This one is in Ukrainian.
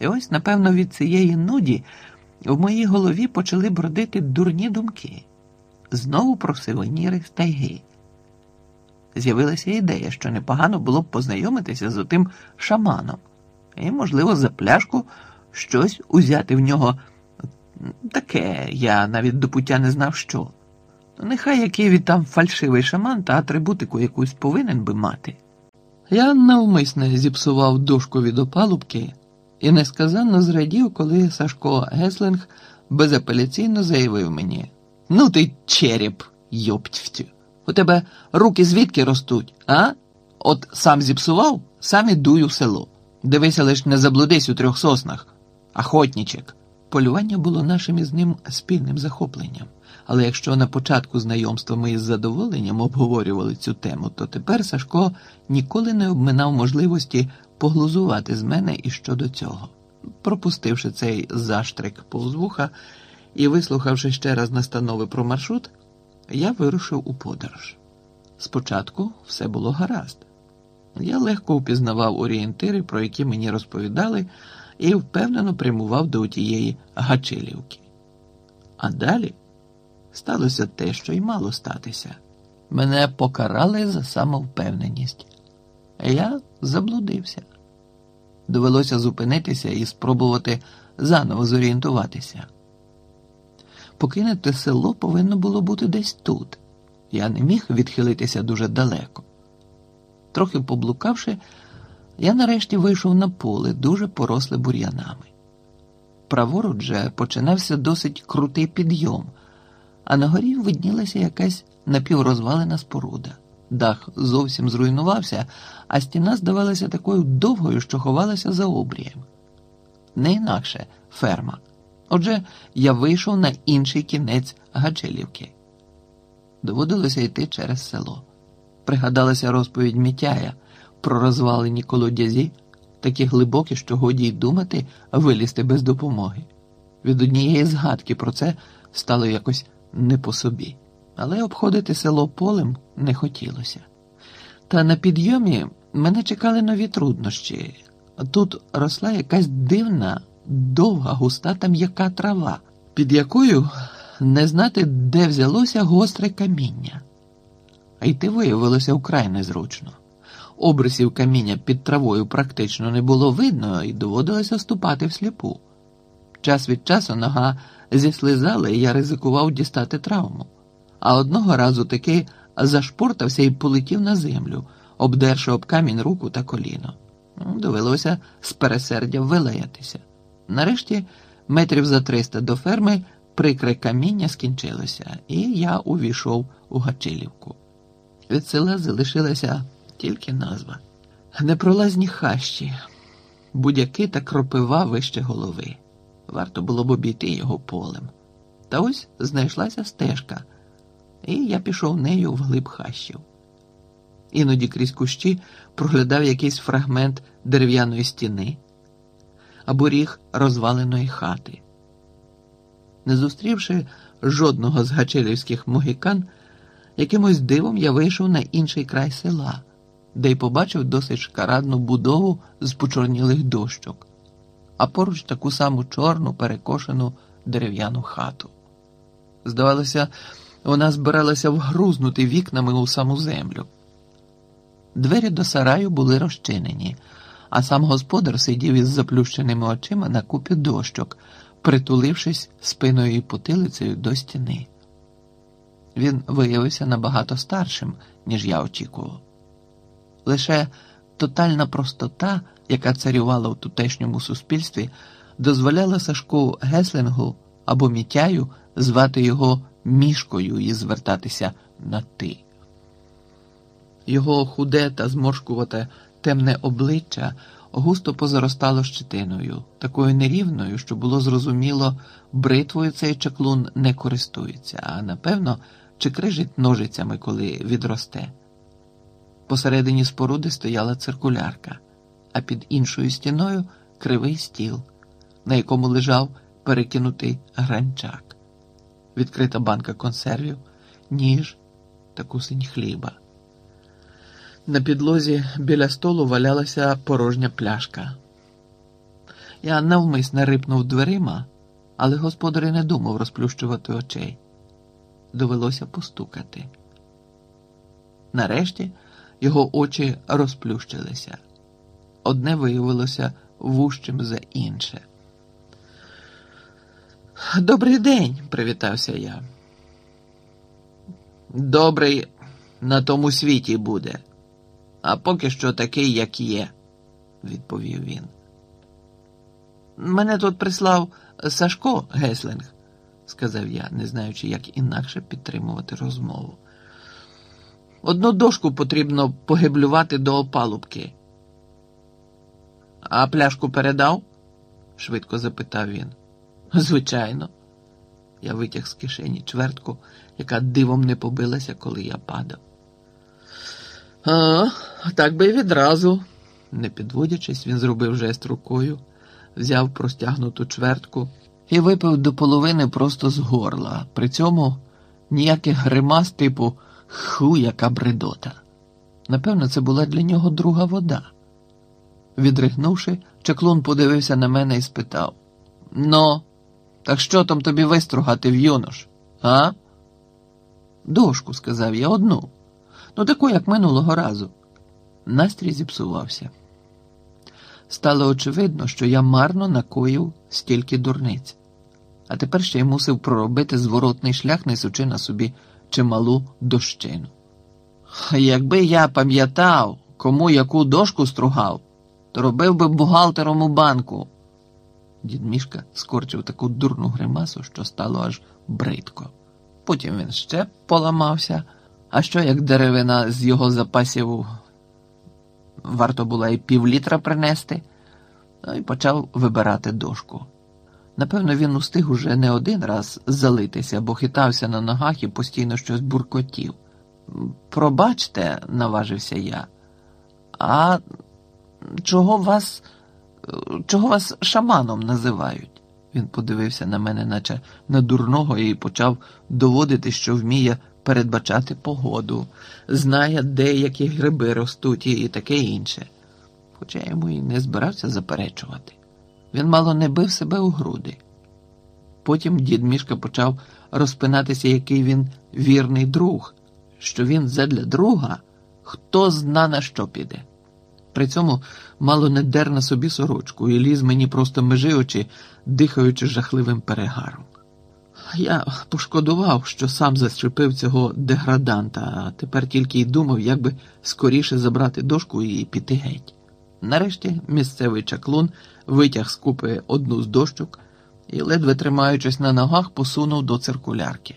І ось, напевно, від цієї нуді в моїй голові почали бродити дурні думки. Знову про сивоніри з тайги. З'явилася ідея, що непогано було б познайомитися з отим шаманом і, можливо, за пляшку щось узяти в нього таке, я навіть до пуття не знав що. Нехай який він там фальшивий шаман та атрибутику якусь повинен би мати. Я навмисне зіпсував дошку від опалубки і несказанно зрадів, коли Сашко Геслинг безапеляційно заявив мені: Ну ти череп, йоптівтю. У тебе руки звідки ростуть, а? От сам зіпсував, сам і дуй у село. Дивися, лиш не заблудись у трьох соснах, охотнічек. Полювання було нашим із ним спільним захопленням. Але якщо на початку знайомства ми із задоволенням обговорювали цю тему, то тепер Сашко ніколи не обминав можливості поглузувати з мене і щодо цього. Пропустивши цей заштрик повз вуха і вислухавши ще раз настанови про маршрут, я вирушив у подорож. Спочатку все було гаразд. Я легко впізнавав орієнтири, про які мені розповідали, і впевнено прямував до тієї Гачилівки. А далі сталося те, що й мало статися. Мене покарали за самовпевненість. Я заблудився. Довелося зупинитися і спробувати заново зорієнтуватися. Покинути село повинно було бути десь тут. Я не міг відхилитися дуже далеко. Трохи поблукавши, я нарешті вийшов на поле, дуже поросле бур'янами. Праворуч же починався досить крутий підйом, а на горі виднілася якась напіврозвалена споруда. Дах зовсім зруйнувався, а стіна здавалася такою довгою, що ховалася за обрієм. Не інакше ферма. Отже, я вийшов на інший кінець Гаджелівки. Доводилося йти через село. Пригадалася розповідь Мітяя про розвалені колодязі, такі глибокі, що годі й думати вилізти без допомоги. Від однієї згадки про це стало якось не по собі, але обходити село полем не хотілося. Та на підйомі мене чекали нові труднощі. Тут росла якась дивна, довга, густа та м'яка трава, під якою не знати, де взялося гостре каміння. А йти виявилося вкрай незручно. Обрисів каміння під травою практично не було видно і доводилося ступати всліпу. Час від часу нога зіслизала, і я ризикував дістати травму. А одного разу таки зашпортався і полетів на землю, обдерши об камінь руку та коліно. Довелося з пересердя вилаятися. Нарешті, метрів за триста до ферми, прикре каміння скінчилося, і я увійшов у Гачилівку. Від села залишилася тільки назва. Непролазні хащі, будяки та кропива вище голови. Варто було б обійти його полем. Та ось знайшлася стежка, і я пішов нею вглиб хащів. Іноді крізь кущі проглядав якийсь фрагмент дерев'яної стіни або ріг розваленої хати. Не зустрівши жодного з гачелівських могікан, якимось дивом я вийшов на інший край села, де й побачив досить шкарадну будову з почорнілих дощок, а поруч таку саму чорну перекошену дерев'яну хату. Здавалося, вона збиралася вгрузнути вікнами у саму землю. Двері до сараю були розчинені, а сам господар сидів із заплющеними очима на купі дощок, притулившись спиною і потилицею до стіни. Він виявився набагато старшим, ніж я очікував. Лише тотальна простота, яка царювала в тутешньому суспільстві, дозволяла Сашку Геслингу або Мітяю звати його мішкою і звертатися на ти. Його худе та зморшкувате темне обличчя густо позаростало щетиною, такою нерівною, що було зрозуміло, бритвою цей чаклун не користується, а напевно, чи крижить ножицями, коли відросте. Посередині споруди стояла циркулярка, а під іншою стіною кривий стіл, на якому лежав перекинутий гранчак, відкрита банка консервів, ніж та кусень хліба. На підлозі біля столу валялася порожня пляшка. Я навмисне рипнув дверима, але господар не думав розплющувати очей. Довелося постукати. Нарешті його очі розплющилися. Одне виявилося вужчим за інше. Добрий день, привітався я. Добрий на тому світі буде, а поки що такий, як є, відповів він. Мене тут прислав Сашко Геслинг, сказав я, не знаючи, як інакше підтримувати розмову. Одну дошку потрібно погиблювати до опалубки. А пляшку передав? швидко запитав він. Звичайно. Я витяг з кишені чвертку, яка дивом не побилася, коли я падав. А, так би й відразу. Не підводячись, він зробив жест рукою, взяв простягнуту чвертку і випив до половини просто з горла. При цьому ніяких гримас типу ху, яка бредота. Напевно, це була для нього друга вода. Відригнувши, чаклун подивився на мене і спитав: Ну, так що там тобі вистругати в юнош, а? Дошку, сказав я, одну. Ну, таку, як минулого разу. Настрій зіпсувався. Стало очевидно, що я марно накоїв стільки дурниць, а тепер ще й мусив проробити зворотний шлях, несучи на собі чималу дощину. Якби я пам'ятав, кому яку дошку стругав, то робив би бухгалтером у банку. Дід Мішка скорчив таку дурну гримасу, що стало аж бридко. Потім він ще поламався, а що як деревина з його запасів варто було і півлітра принести, ну і почав вибирати дошку. Напевно, він устиг уже не один раз залитися, бо хитався на ногах і постійно щось буркотів. Пробачте, наважився я, а чого вас, чого вас шаманом називають? Він подивився на мене, наче на дурного, і почав доводити, що вміє передбачати погоду, знає, де які гриби ростуть і таке інше. Хоча я йому і не збирався заперечувати. Він мало не бив себе у груди. Потім дід Мішка почав розпинатися, який він вірний друг, що він задля друга хто зна на що піде. При цьому мало не дер на собі сорочку і ліз мені просто межи очі, дихаючи жахливим перегаром. Я пошкодував, що сам зачепив цього деграданта, а тепер тільки й думав, як би скоріше забрати дошку і піти геть. Нарешті місцевий чаклун витяг з купи одну з дощок і, ледве тримаючись на ногах, посунув до циркулярки.